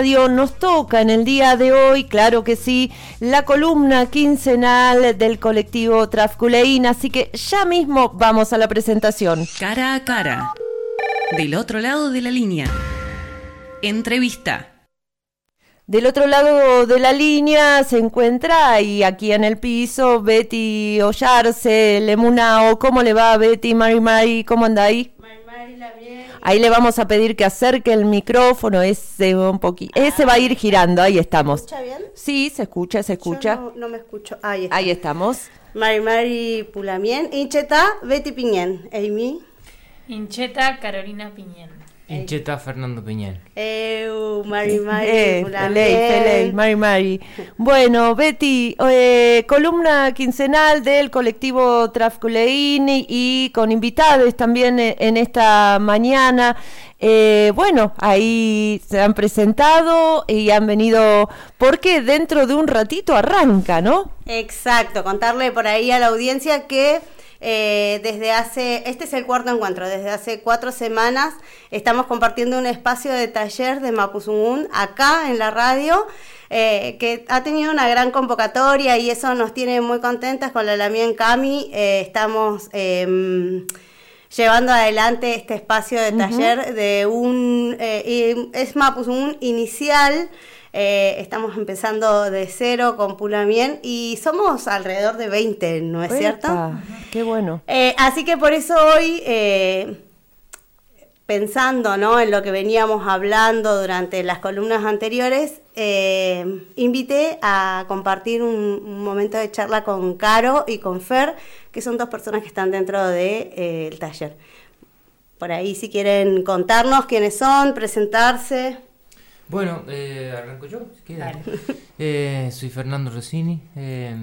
Nos toca en el día de hoy, claro que sí, la columna quincenal del colectivo Trafculeína, así que ya mismo vamos a la presentación. Cara a cara, del otro lado de la línea. Entrevista. Del otro lado de la línea se encuentra y aquí en el piso Betty Ollarse, Lemunao. ¿Cómo le va Betty, Mari Mari? ¿Cómo anda ahí? Ahí le vamos a pedir que acerque el micrófono, ese un poquito. Ese va a ir girando, ahí estamos. ¿Se escucha bien? Sí, se escucha, se escucha. Yo no, me escucho. Ahí, está. ahí estamos. Mari Mari Pulamien, Incheta, Betty Piñén, Amy. Incheta, Carolina Piñén. Incheta Fernando Piñén. Eu, Mari Mari, Eh, Pulamien. Peley, Peley, Mari Mari. Bueno, Betty, eh, columna quincenal del colectivo Trafculeini y con invitados también eh, en esta mañana. Eh, bueno, ahí se han presentado y han venido, porque dentro de un ratito arranca, ¿no? Exacto, contarle por ahí a la audiencia que eh, desde hace, este es el cuarto encuentro, desde hace cuatro semanas estamos compartiendo un espacio de taller de Mapuzungún acá en la radio. eh, que ha tenido una gran convocatoria y eso nos tiene muy contentas con la Lamien Cami. eh, estamos em, llevando adelante este espacio de taller de un eh, es Mapuzungún inicial. Eh, estamos empezando de cero con Pulamien y somos alrededor de 20, ¿no es cierto? Qué bueno. Eh, así que por eso hoy, eh, pensando ¿no? en lo que veníamos hablando durante las columnas anteriores, invité a compartir un, un momento de charla con Caro y con Fer, que son dos personas que están dentro del de, eh, taller. Por ahí, si quieren contarnos quiénes son, presentarse. Bueno, eh, arranco yo, si quieres. Eh, soy Fernando Rossini. eh,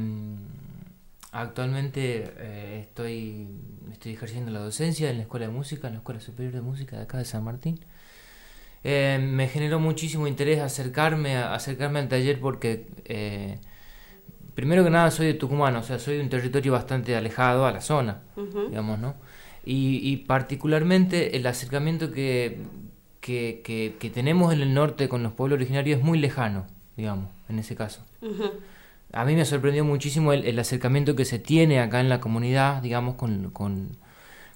actualmente estoy, estoy ejerciendo la docencia en la Escuela de Música, en la Escuela Superior de Música de acá de San Martín. Eh, me generó muchísimo interés acercarme, acercarme al taller porque, eh, primero que nada, soy de Tucumán, o sea, soy de un territorio bastante alejado a la zona, Ujú. digamos, ¿no? Y, y particularmente el acercamiento que, que, que- que tenemos en el norte con los pueblos originarios es muy lejano, digamos, en ese caso. A mí me sorprendió muchísimo el, el acercamiento que se tiene acá en la comunidad, digamos, con, con,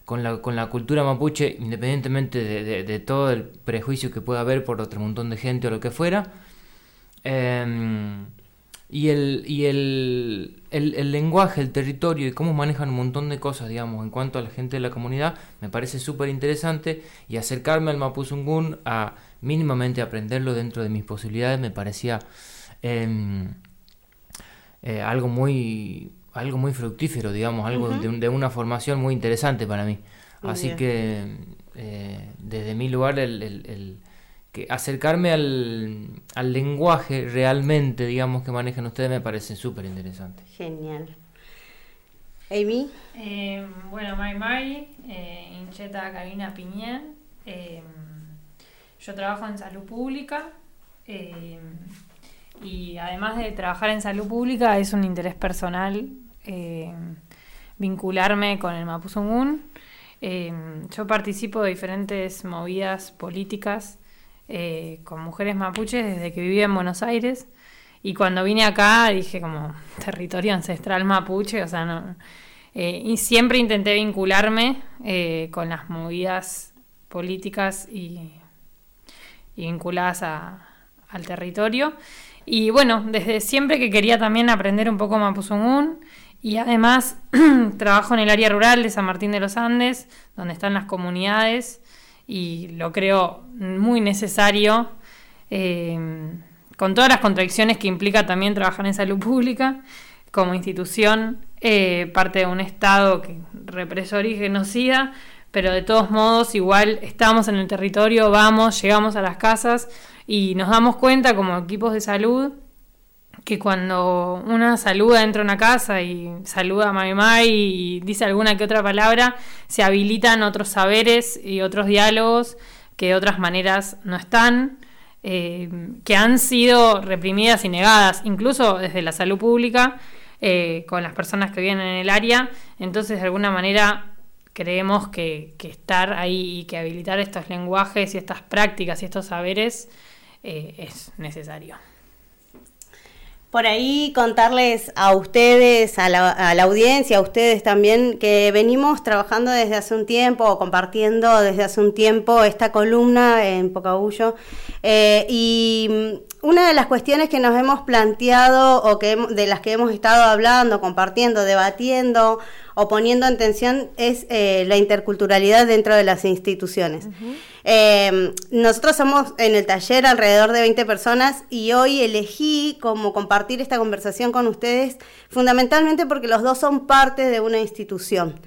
con la, con la cultura mapuche, independientemente de, de- de todo el prejuicio que pueda haber por otro montón de gente o lo que fuera. Em, y el, y el, el, el lenguaje, el territorio y cómo manejan un montón de cosas, digamos, en cuanto a la gente de la comunidad, me parece súper interesante y acercarme al Mapuzungún a mínimamente aprenderlo dentro de mis posibilidades me parecía em, eh, algo muy algo muy fructífero, digamos, algo de, un- de una formación muy interesante para mí. Así Bien. que eh, desde mi lugar el- que acercarme al, al lenguaje realmente, digamos, que manejan ustedes me parece súper interesante. Genial. Amy. Eh, bueno, Mari Mari, eh, Incheta, Carolina Piñén. eh, yo trabajo en salud pública. eh, y además de trabajar en salud pública, es un interés personal eh, vincularme con el Mapuzungún. Eh, yo participo de diferentes movidas políticas eh, con mujeres mapuches desde que vivía en Buenos Aires. Y cuando vine acá dije como territorio ancestral mapuche, o sea, no, eh, y siempre intenté vincularme eh, con las movidas políticas y, vinculadas a- al territorio. Y bueno, desde siempre que quería también aprender un poco mapuzungún y además trabajo en el área rural de San Martín de los Andes, donde están las comunidades y lo creo muy necesario, eh, con todas las contradicciones que implica también trabajar en salud pública como institución, eh, parte de un Estado que, represor y genocida, pero de todos modos igual estamos en el territorio, vamos, llegamos a las casas y nos damos cuenta como equipos de salud que cuando una saluda dentro de una casa y saluda a mamá y dice alguna que otra palabra, se habilitan otros saberes y otros diálogos que de otras maneras no están, eh, que han sido reprimidas y negadas, incluso desde la salud pública, eh, con las personas que viven en el área. Entonces, de alguna manera, creemos que, que estar ahí y que habilitar estos lenguajes y estas prácticas y estos saberes eh, es necesario. Por ahí contarles a ustedes, a la, audiencia, a ustedes también, que venimos trabajando desde hace un tiempo, o compartiendo desde hace un tiempo esta columna en Pocahullo. Eh, y una de las cuestiones que nos hemos planteado o que de las que hemos estado hablando, compartiendo, debatiendo o poniendo en tensión es eh, la interculturalidad dentro de las instituciones. Eh, nosotros somos en el taller alrededor de 20 personas y hoy elegí como compartir esta conversación con ustedes fundamentalmente porque los dos son parte de una institución.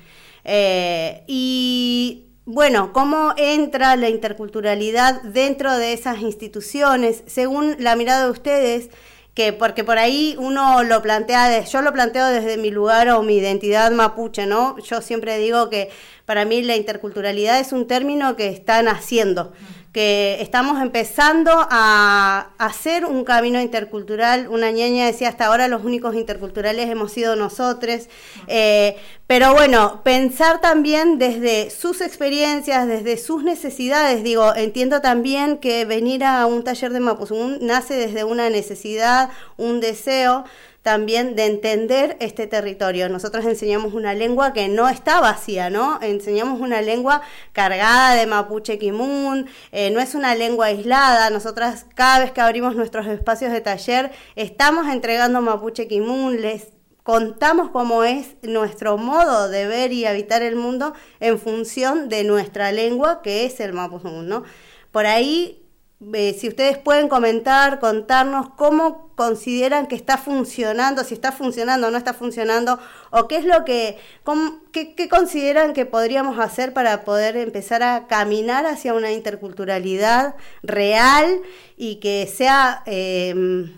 Eh, y bueno, ¿cómo entra la interculturalidad dentro de esas instituciones? Según la mirada de ustedes, que porque por ahí uno lo plantea, yo lo planteo desde mi lugar o mi identidad mapuche, ¿no? Yo siempre digo que para mí la interculturalidad es un término que están haciendo, que estamos empezando a hacer un camino intercultural. Una ñaña decía, hasta ahora los únicos interculturales hemos sido nosotros. Eh, pero bueno, pensar también desde sus experiencias, desde sus necesidades. Digo, entiendo también que venir a un taller de Mapuzungún nace desde una necesidad, un deseo también de entender este territorio. Nosotros enseñamos una lengua que no está vacía, ¿no? Enseñamos una lengua cargada de mapuche kimun, eh, no es una lengua aislada. Nosotras cada vez que abrimos nuestros espacios de taller estamos entregando mapuche kimun, les contamos cómo es nuestro modo de ver y habitar el mundo en función de nuestra lengua, que es el mapuzungún, ¿no? Por ahí eh, si ustedes pueden comentar, contarnos cómo consideran que está funcionando, si está funcionando o no está funcionando, o qué es lo que, qué, consideran que podríamos hacer para poder empezar a caminar hacia una interculturalidad real y que sea... Eh,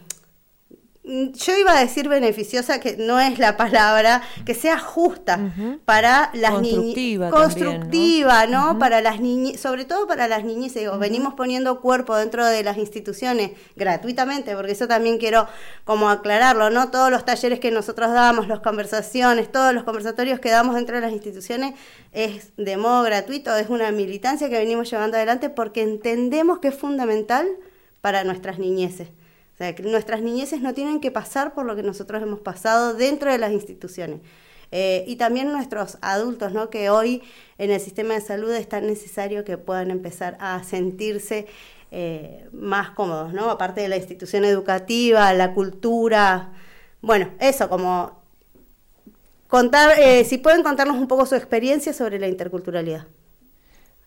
yo iba a decir beneficiosa, que no es la palabra, que sea justa para las niñas. Constructiva, ¿no? Para las niñas, sobre todo para las niñas, digo, venimos poniendo cuerpo dentro de las instituciones gratuitamente, porque eso también quiero como aclararlo, ¿no? Todos los talleres que nosotros damos, las conversaciones, todos los conversatorios que damos dentro de las instituciones es de modo gratuito, es una militancia que venimos llevando adelante porque entendemos que es fundamental para nuestras niñeces. O sea, que nuestras niñeces no tienen que pasar por lo que nosotros hemos pasado dentro de las instituciones. Eh, y también nuestros adultos, ¿no? que hoy en el sistema de salud es tan necesario que puedan empezar a sentirse eh, más cómodos, ¿no? aparte de la institución educativa, la cultura. Bueno, eso, como contar, eh, si pueden contarnos un poco su experiencia sobre la interculturalidad.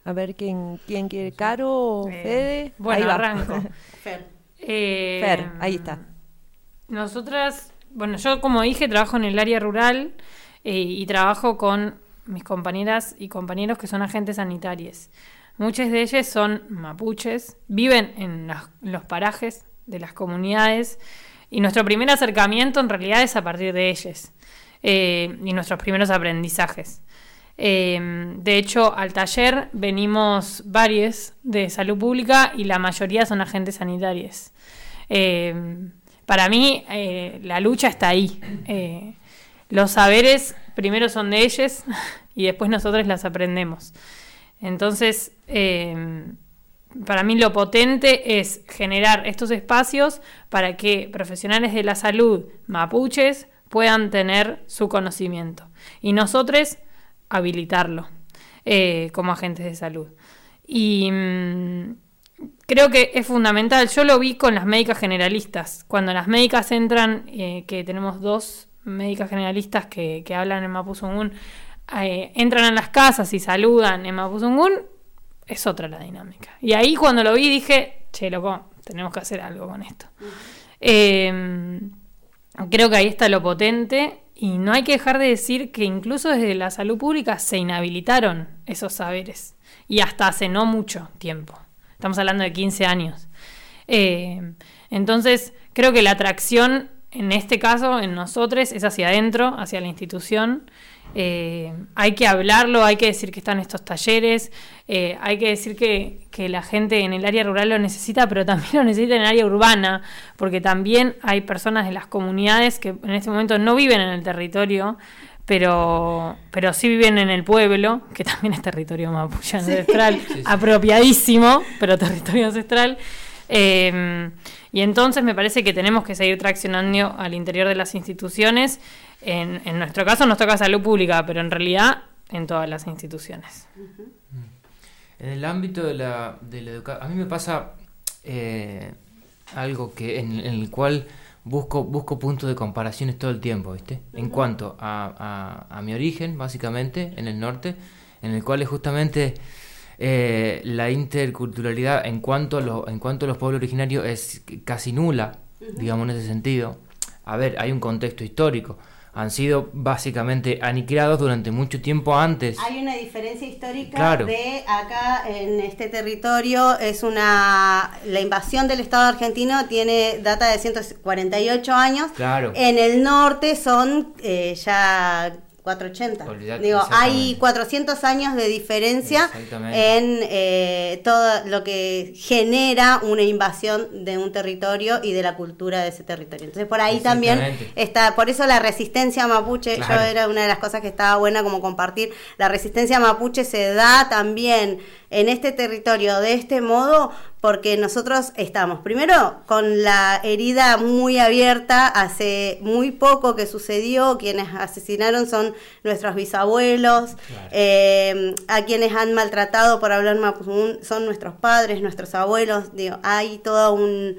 A ver, ¿quién, quién quiere? ¿Caro o Fede? Bueno, Ahí arranco. Fer. Eh, Fer, ahí está. Nosotras, bueno, yo como dije, trabajo en el área rural eh, y trabajo con mis compañeras y compañeros que son agentes sanitarios. Muchas de ellas son mapuches, viven en, los parajes de las comunidades y nuestro primer acercamiento en realidad es a partir de ellas eh, y nuestros primeros aprendizajes. De hecho, al taller venimos varios de salud pública y la mayoría son agentes sanitarios. Eh, para mí, eh, la lucha está ahí. Eh, los saberes primero son de ellos y después nosotros las aprendemos. Entonces, para mí lo potente es generar estos espacios para que profesionales de la salud mapuches puedan tener su conocimiento y nosotros habilitarlo como agentes de salud. Y mm, creo que es fundamental. Yo lo vi con las médicas generalistas. Cuando las médicas entran, eh, que tenemos dos médicas generalistas que, hablan en Mapuzungún, eh, entran a las casas y saludan en Mapuzungún, es otra la dinámica. Y ahí cuando lo vi dije, che, loco, tenemos que hacer algo con esto. Eh, creo que ahí está lo potente y no hay que dejar de decir que incluso desde la salud pública se inhabilitaron esos saberes y hasta hace no mucho tiempo. Estamos hablando de 15 años. Eh, entonces, creo que la atracción en este caso, en nosotros, es hacia adentro, hacia la institución. Eh, hay que hablarlo, hay que decir que están estos talleres, eh, hay que decir que, que, la gente en el área rural lo necesita, pero también lo necesita en el área urbana, porque también hay personas de las comunidades que en este momento no viven en el territorio, pero, pero sí viven en el pueblo, que también es territorio mapuche ancestral, apropiadísimo, pero territorio ancestral. Eh, y entonces me parece que tenemos que seguir traccionando al interior de las instituciones. En, en nuestro caso nos toca salud pública, pero en realidad en todas las instituciones. En el ámbito de la, de la educación, a mí me pasa eh, algo que en, en el cual busco, busco puntos de comparaciones todo el tiempo, ¿viste? En cuanto a, a, a mi origen, básicamente, en el norte, en el cual es justamente eh, la interculturalidad en cuanto, a lo- en cuanto a los pueblos originarios es casi nula, digamos en ese sentido. A ver, hay un contexto histórico. Han sido básicamente aniquilados durante mucho tiempo antes. Hay una diferencia histórica Claro. de acá en este territorio es una la invasión del Estado argentino tiene data de 148 años. Claro. En el norte son eh, ya 480. Olvidate, Digo, hay exactamente. 400 años de diferencia en eh, todo lo que genera una invasión de un territorio y de la cultura de ese territorio. Entonces por ahí también está, por eso la resistencia mapuche, yo era una de las cosas que estaba buena como compartir, la resistencia mapuche se da también en este territorio de este modo porque nosotros estamos primero con la herida muy abierta hace muy poco que sucedió, quienes asesinaron son nuestros bisabuelos, Claro. eh, a quienes han maltratado por hablar mapuzungún son nuestros padres, nuestros abuelos, digo, hay todo un,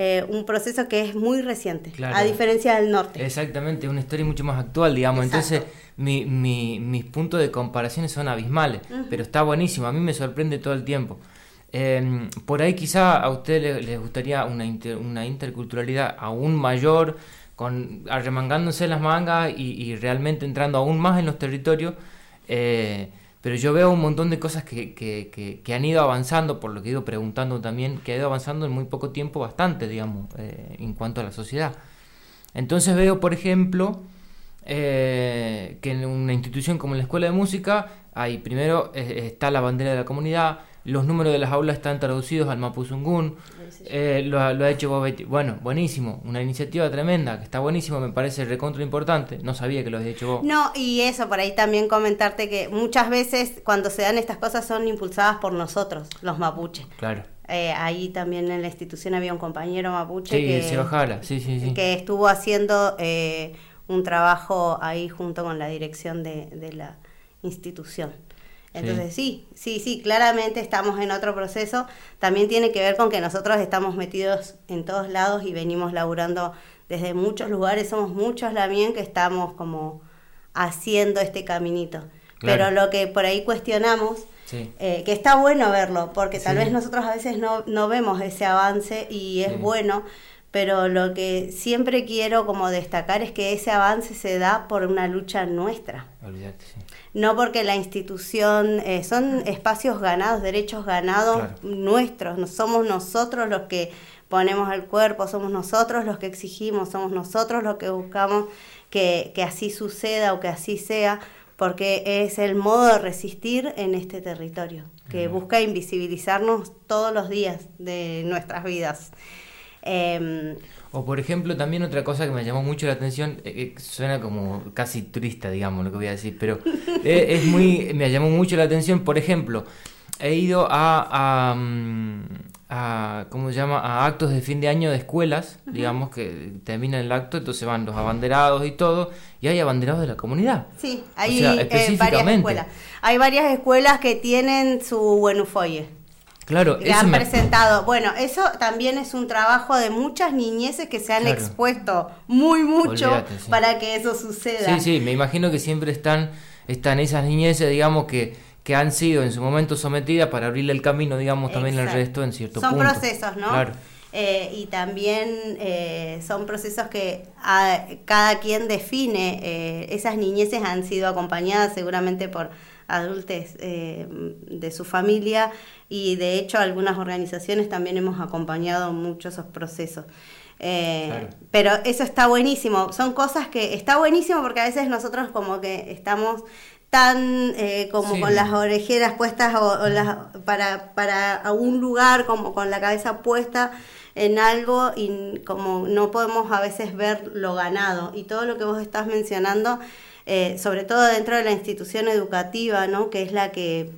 eh, un proceso que es muy reciente, Claro. a diferencia del norte. Exactamente, una historia mucho más actual, digamos. Exacto. Entonces, mi, mi- mis puntos de comparaciones son abismales, pero está buenísimo, a mí me sorprende todo el tiempo. Eh, por ahí quizá a ustedes les, gustaría una, inter- una interculturalidad aún mayor, con arremangándose las mangas y, y realmente entrando aún más en los territorios. eh, pero yo veo un montón de cosas que, que, que- que han ido avanzando, por lo que he ido preguntando también, que ha ido avanzando en muy poco tiempo bastante, digamos, eh, en cuanto a la sociedad. Entonces veo, por ejemplo, eh, que en una institución como la Escuela de Música, ahí primero eh, está la bandera de la comunidad, los números de las aulas están traducidos al Mapuzungún, eh, lo, ha- lo ha hecho Bobetti. Bueno, buenísimo, una iniciativa tremenda, que está buenísimo, me parece recontra importante, no sabía que lo había hecho vos. No, y eso, por ahí también comentarte que muchas veces cuando se dan estas cosas son impulsadas por nosotros, los mapuches. Claro. Eh, ahí también en la institución había un compañero mapuche Sí, que, se bajara, sí, sí, sí. que estuvo haciendo eh, un trabajo ahí junto con la dirección de, de la institución. Entonces sí, sí, sí, claramente estamos en otro proceso. También tiene que ver con que nosotros estamos metidos en todos lados y venimos laburando desde muchos lugares, somos muchos también que estamos como haciendo este caminito. Claro. Pero lo que por ahí cuestionamos, Sí. eh, que está bueno verlo, porque tal Sí. vez nosotros a veces no, no vemos ese avance y es bueno, pero lo que siempre quiero como destacar es que ese avance se da por una lucha nuestra. Olvídate, sí. No porque la institución, eh, son espacios ganados, derechos ganados Claro. nuestros, no somos nosotros los que ponemos el cuerpo, somos nosotros los que exigimos, somos nosotros los que buscamos que, que así suceda o que así sea, porque es el modo de resistir en este territorio, que busca invisibilizarnos todos los días de nuestras vidas. Em, O por ejemplo, también otra cosa que me llamó mucho la atención, eh, eh, suena como casi turista, digamos, lo que voy a decir, pero eh, es muy, me llamó mucho la atención, por ejemplo, he ido a, a, mm, a, ¿cómo se llama? A actos de fin de año de escuelas, digamos, que terminan el acto, entonces van los abanderados y todo, y hay abanderados de la comunidad. Sí, O hay sea, eh, varias escuelas. Hay varias escuelas que tienen su buenufoye. Claro, que han me- presentado. Bueno, eso también es un trabajo de muchas niñeces que se han Claro. expuesto muy mucho Olvídate, sí. para que eso suceda. Sí, sí, me imagino que siempre están, están esas niñeces, digamos, que, que han sido en su momento sometidas para abrirle el camino, digamos, también al resto en cierto Son punto. procesos, ¿no? Claro. Eh, y también eh, son procesos que a- cada quien define. eh, esas niñeces han sido acompañadas seguramente por adultos eh, de su familia y de hecho algunas organizaciones también hemos acompañado mucho esos procesos. Eh, Claro. Pero eso está buenísimo. Son cosas que está buenísimo porque a veces nosotros como que estamos tan eh, como Sí. con las orejeras puestas o, o las, para, para a un lugar como con la cabeza puesta en algo y como no podemos a veces ver lo ganado y todo lo que vos estás mencionando eh, sobre todo dentro de la institución educativa no que es la que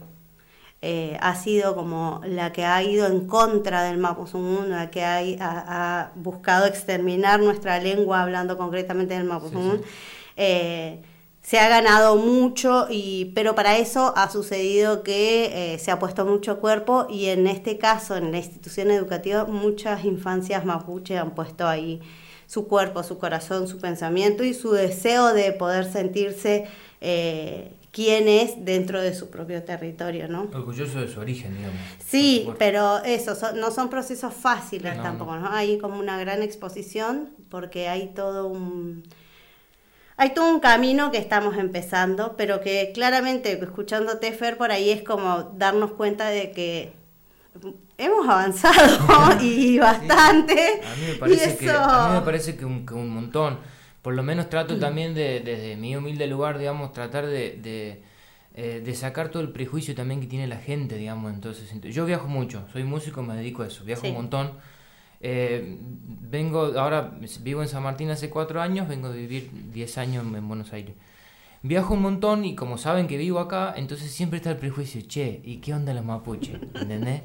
eh, ha sido como la que ha ido en contra del Mapuzungún, la que ha, ha, buscado exterminar nuestra lengua, hablando concretamente del Mapuzungún. Eh, se ha ganado mucho, y, pero para eso ha sucedido que eh, se ha puesto mucho cuerpo y en este caso, en la institución educativa, muchas infancias mapuche han puesto ahí su cuerpo, su corazón, su pensamiento y su deseo de poder sentirse eh, quién es dentro de su propio territorio, ¿no? Orgulloso de su origen, digamos. Sí, pero eso, no son procesos fáciles tampoco, ¿no? Hay como una gran exposición porque hay todo un hay todo un camino que estamos empezando, pero que claramente, escuchándote, Fer, por ahí es como darnos cuenta de que hemos avanzado y bastante. a, mí me parece que, a mí me parece que un, montón. Por lo menos trato mm. también de, desde mi humilde lugar, digamos, tratar de, eh, de, sacar todo el prejuicio también que tiene la gente, digamos. Entonces, yo viajo mucho, soy músico, me dedico a eso, viajo un montón eh, vengo, ahora vivo en San Martín hace cuatro años, vengo a vivir diez años en Buenos Aires. Viajo un montón y como saben que vivo acá, entonces siempre está el prejuicio, che, ¿y qué onda los mapuches? ¿Entendés?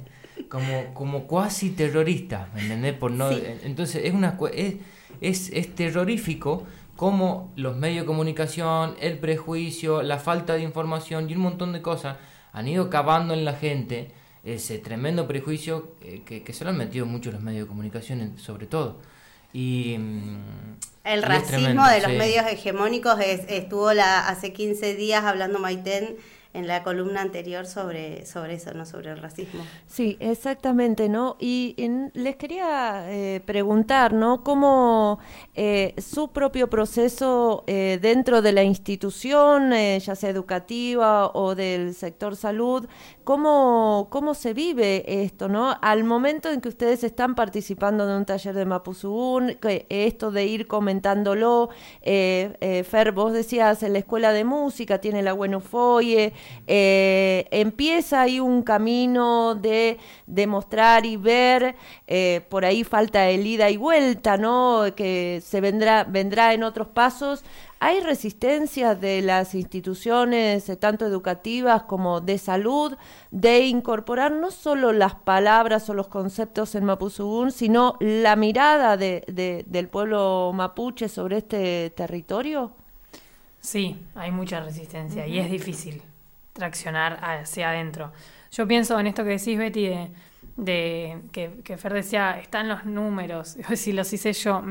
Como, como cuasi terrorista, ¿entendés? Por no, Entonces es, una, es, es, es terrorífico como los medios de comunicación, el prejuicio, la falta de información y un montón de cosas han ido cavando en la gente ese tremendo prejuicio eh, que, se lo han metido mucho los medios de comunicación, sobre todo. Y, mm, el racismo de los medios hegemónicos estuvo la, hace 15 días hablando Maiten en la columna anterior sobre, sobre eso, ¿no? Sobre el racismo. Sí, exactamente, ¿no? Y les quería eh, preguntar, ¿no? Cómo eh, su propio proceso eh, dentro de la institución, ya sea educativa o del sector salud, cómo, cómo se vive esto, ¿no? Al momento en que ustedes están participando de un taller de Mapuzugún, esto de ir comentándolo, Fer, vos decías, en la escuela de música tiene la Buenofoye, eh, empieza ahí un camino de demostrar y ver, eh, por ahí falta el ida y vuelta, ¿no? Que se vendrá, vendrá en otros pasos. ¿Hay resistencia de las instituciones, eh, tanto educativas como de salud, de incorporar no solo las palabras o los conceptos en Mapuzugún, sino la mirada del pueblo mapuche sobre este territorio? Sí, hay mucha resistencia y es difícil traccionar hacia adentro. Yo pienso en esto que decís, Betty, de, que, que, Fer decía, están los números, si los hice yo.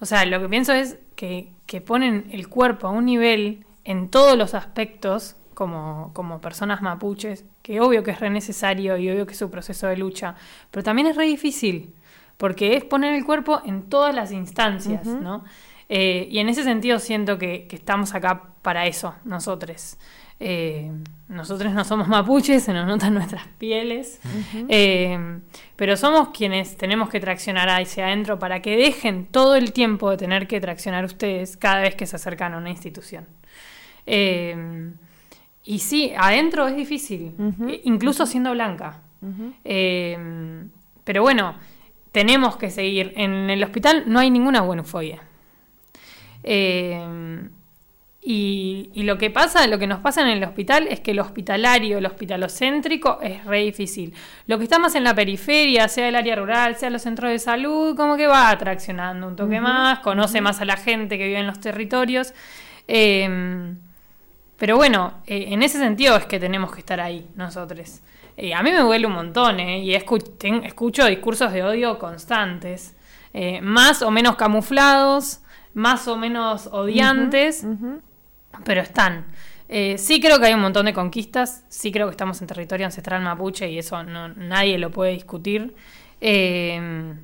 O sea, lo que pienso es que, que ponen el cuerpo a un nivel en todos los aspectos como, como, personas mapuches, que obvio que es re necesario y obvio que es un proceso de lucha, pero también es re difícil, porque es poner el cuerpo en todas las instancias, ¿no? Eh, y en ese sentido siento que, que, estamos acá para eso, nosotros. Eh, nosotros no somos mapuches, se nos notan nuestras pieles, eh, pero somos quienes tenemos que traccionar hacia adentro para que dejen todo el tiempo de tener que traccionar ustedes cada vez que se acercan a una institución. Eh, y sí, adentro es difícil, incluso siendo blanca. pero bueno, tenemos que seguir. En el hospital no hay ninguna buena Eh, y, lo que pasa, lo que nos pasa en el hospital es que el hospitalario, el hospitalocéntrico es re difícil. Lo que está más en la periferia, sea el área rural, sea los centros de salud, como que va atraccionando un toque más, conoce más a la gente que vive en los territorios. Em, pero bueno, eh, en ese sentido es que tenemos que estar ahí nosotros. Eh, a mí me duele un montón, ¿eh? Y escucho discursos de odio constantes, eh, más o menos camuflados, más o menos odiantes pero están. Eh, sí creo que hay un montón de conquistas, sí creo que estamos en territorio ancestral mapuche y eso nadie lo puede discutir. Eh,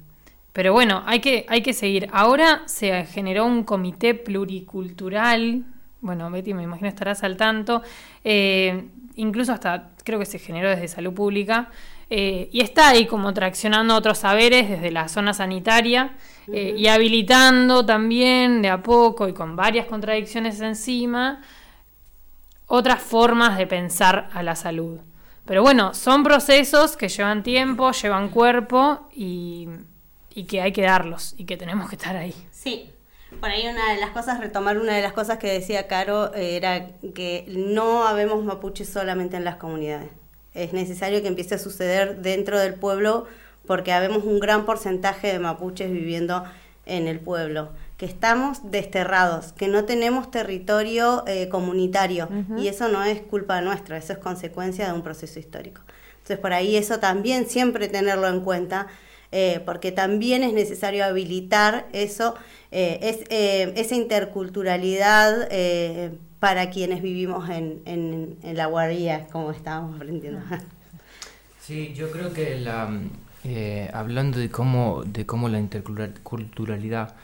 pero bueno, hay que, hay que seguir. Ahora se generó un comité pluricultural, bueno, Betty me imagino estarás al tanto, eh, incluso hasta creo que se generó desde salud pública, y está ahí como traccionando otros saberes desde la zona sanitaria. Eh, y habilitando también de a poco y con varias contradicciones encima otras formas de pensar a la salud. Pero bueno, son procesos que llevan tiempo, llevan cuerpo y, que hay que darlos y que tenemos que estar ahí. Sí, por ahí una de las cosas, retomar una de las cosas que decía Caro, era que no habemos mapuches solamente en las comunidades. Es necesario que empiece a suceder dentro del pueblo porque habemos un gran porcentaje de mapuches viviendo en el pueblo, que estamos desterrados, que no tenemos territorio eh, comunitario y eso no es culpa nuestra, eso es consecuencia de un proceso histórico. Entonces por ahí eso también siempre tenerlo en cuenta, eh, porque también es necesario habilitar eso, eh, es, esa interculturalidad para quienes vivimos en, en, en la guardia, como estábamos aprendiendo. Sí, yo creo que la, eh, hablando de cómo, de cómo la interculturalidad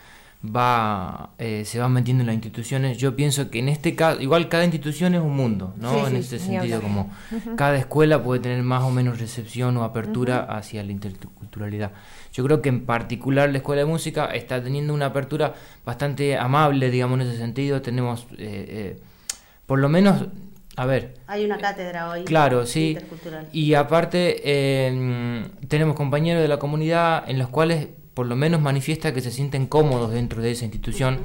va eh, se va metiendo en las instituciones, yo pienso que en este caso, igual cada institución es un mundo, ¿no? en ese sentido, como cada escuela puede tener más o menos recepción o apertura hacia la interculturalidad. Yo creo que en particular la escuela de música está teniendo una apertura bastante amable, digamos, en ese sentido. Tenemos, eh, por lo menos, a ver. Hay una cátedra hoy. Claro, sí. Y aparte, em, tenemos compañeros de la comunidad en los cuales por lo menos manifiesta que se sienten cómodos dentro de esa institución.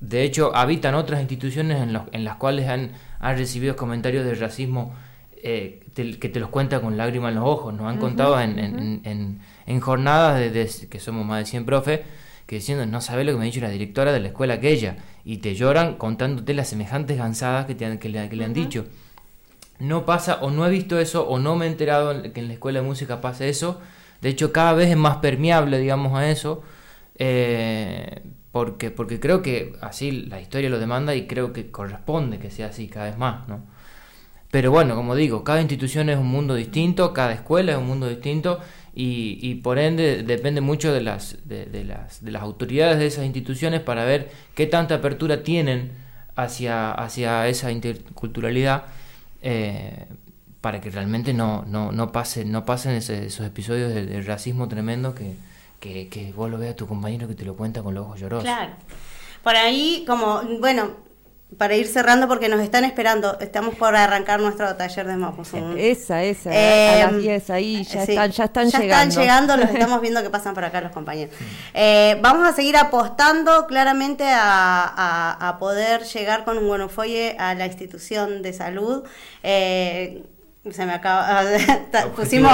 De hecho, habitan otras instituciones en, en las cuales han, han, recibido comentarios de racismo eh, que te los cuenta con lágrimas en los ojos. Nos han contado en, en, en, jornadas de, que somos más de 100 profes que diciendo, no sabes lo que me ha dicho la directora de la escuela aquella, y te lloran contándote las semejantes gansadas que, te que, le, que le han dicho. No pasa, o no he visto eso, o no me he enterado que en la escuela de música pase eso. De hecho, cada vez es más permeable, digamos, a eso. Eh, porque, porque creo que así la historia lo demanda y creo que corresponde que sea así cada vez más, ¿no? Pero bueno, como digo, cada institución es un mundo distinto, cada escuela es un mundo distinto y, y por ende depende mucho de las, de, las, de las autoridades de esas instituciones para ver qué tanta apertura tienen hacia, hacia esa interculturalidad eh, para que realmente no, no, no, pase, no pasen esos episodios de, racismo tremendo que, que, que, vos lo veas a tu compañero que te lo cuenta con los ojos llorosos. Claro. Por ahí, como, bueno, para ir cerrando porque nos están esperando. Estamos por arrancar nuestro taller de mapos. Esa, esa. a las 10 eh, ahí ya, están, ya están ya llegando. están llegando, los estamos viendo que pasan por acá los compañeros. Eh, vamos a seguir apostando claramente a, a, poder llegar con un buenofoye a la institución de salud. Eh, se me acaba pusimos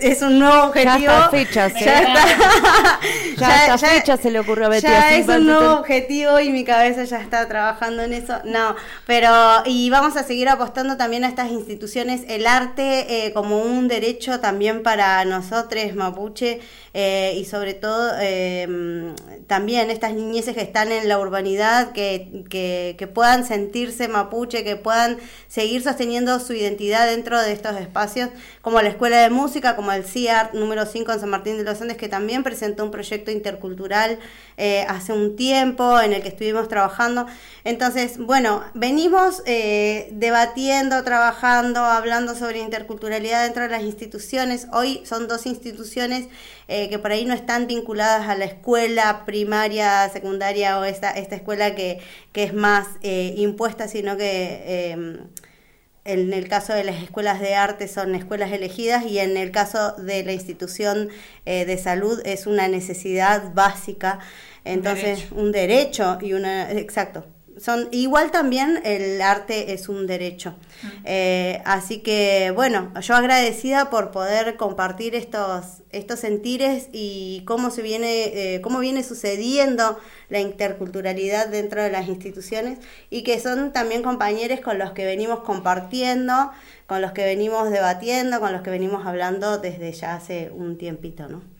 es un nuevo objetivo. ya está. Fecha ya, está, ya, fecha se le ocurrió a Betty ya es un nuevo objetivo y mi cabeza ya está trabajando en eso. No pero y vamos a seguir apostando también a estas instituciones. El arte eh, como un derecho también para nosotros mapuche eh, y sobre todo em, también estas niñeces que están en la urbanidad que, que, que puedan sentirse mapuche que puedan seguir sosteniendo su identidad dentro de estos espacios, como la Escuela de Música, como el CIART número 5 en San Martín de los Andes, que también presentó un proyecto intercultural eh, hace un tiempo en el que estuvimos trabajando. Entonces, bueno, venimos eh, debatiendo, trabajando, hablando sobre interculturalidad dentro de las instituciones. Hoy son dos instituciones eh, que por ahí no están vinculadas a la escuela primaria, secundaria o esta, esta escuela que, que es más impuesta, sino que en el caso de las escuelas de arte son escuelas elegidas y en el caso de la institución eh, de salud es una necesidad básica, entonces un derecho, y una exacto. Son igual también el arte es un derecho. Mm. Eh, así que bueno, yo agradecida por poder compartir estos estos sentires y cómo se viene eh, cómo viene sucediendo la interculturalidad dentro de las instituciones y que son también compañeros con los que venimos compartiendo, con los que venimos debatiendo, con los que venimos hablando desde ya hace un tiempito, ¿no?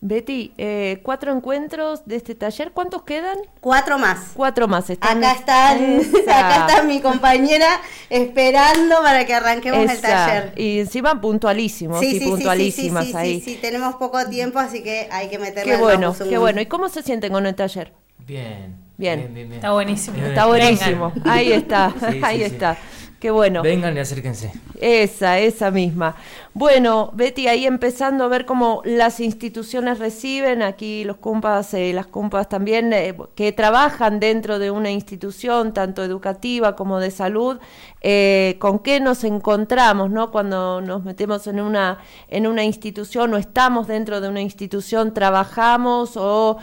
Betty, eh, cuatro encuentros de este taller, ¿cuántos quedan? Cuatro más. Cuatro más. Están... Acá están, acá está mi compañera esperando para que arranquemos el taller. Y encima puntualísimos sí, sí, puntualísimas sí, ahí. Sí, sí, tenemos poco tiempo, así que hay que meterle Qué bueno, qué bueno. ¿Y cómo se sienten con el taller? Bien. Bien. bien, Está buenísimo. Está buenísimo. Ahí está, ahí está. Qué bueno. Vengan y acérquense. Esa, esa misma. Bueno, Betty, ahí empezando a ver cómo las instituciones reciben, aquí los compas, eh, las compas también, eh, que trabajan dentro de una institución, tanto educativa como de salud, eh, con qué nos encontramos, ¿no? Cuando nos metemos en una, en una institución o estamos dentro de una institución, trabajamos o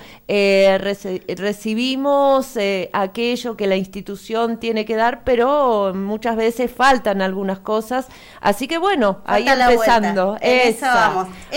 recibimos aquello que la institución tiene que dar, pero muchas veces faltan algunas cosas. Así que bueno, ahí la empezando. vuelta. En eso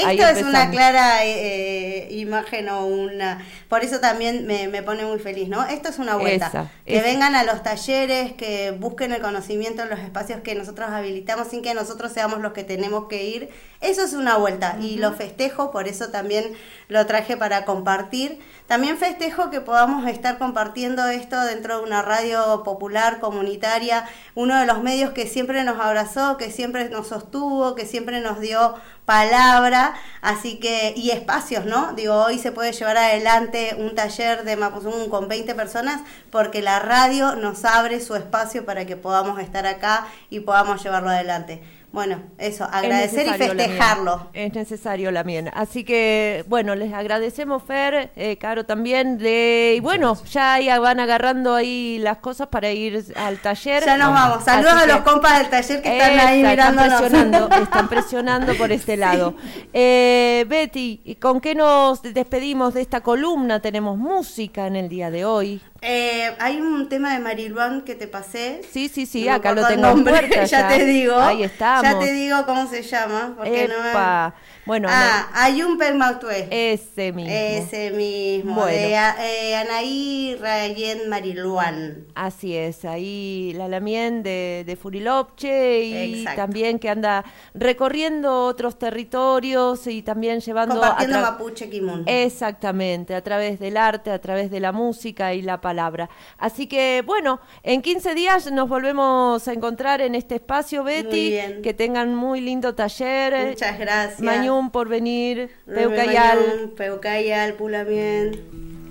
ahí Esto es una clara eh, imagen o una... Por eso también me, me pone muy feliz, ¿no? Esto es una vuelta. Esa, que esa. vengan a los talleres, que busquen el conocimiento en los espacios que nosotros habilitamos sin que nosotros seamos los que tenemos que ir. Eso es una vuelta y lo festejo, por eso también lo traje para compartir. También festejo que podamos estar compartiendo esto dentro de una radio popular, comunitaria, uno de los medios que siempre nos abrazó, que siempre nos sostuvo, que siempre nos dio palabra, así que, y espacios, ¿no? Digo, hoy se puede llevar adelante un taller de Mapuzungún con 20 personas porque la radio nos abre su espacio para que podamos estar acá y podamos llevarlo adelante. Bueno, eso, agradecer y festejarlo. Es necesario la mien. Así que, bueno, les agradecemos, Fer, eh, Caro también. De, y bueno, ya van agarrando ahí las cosas para ir al taller. Ya nos vamos. Saludos Así a los que- compas del taller que están ahí Esa, están mirándonos. presionando, están presionando por este lado. Eh, Betty, ¿y ¿con qué nos despedimos de esta columna? Tenemos música en el día de hoy. Eh, hay un tema de Mariluán que te pasé. Sí, sí, sí, No acá lo tengo en nombre, puerta ya, ya. te digo. Ahí estamos. Ya te digo cómo se llama. Porque no me- Epa. Bueno, ah, Ayun Permautue. Ese mismo. Ese mismo. Bueno. De eh, Anaí Rayen Mariluán. Así es, ahí la Lamien de, de Furilopche y Exacto. también que anda recorriendo otros territorios y también llevando... Compartiendo Mapuche Kimun. Exactamente, a través del arte, a través de la música y la palabra. Así que bueno, en 15 días nos volvemos a encontrar en este espacio, Betty. bien. Que tengan muy lindo taller. Muchas gracias. Mañún por venir, Peucayal. Peucayal, Pulamien. Hay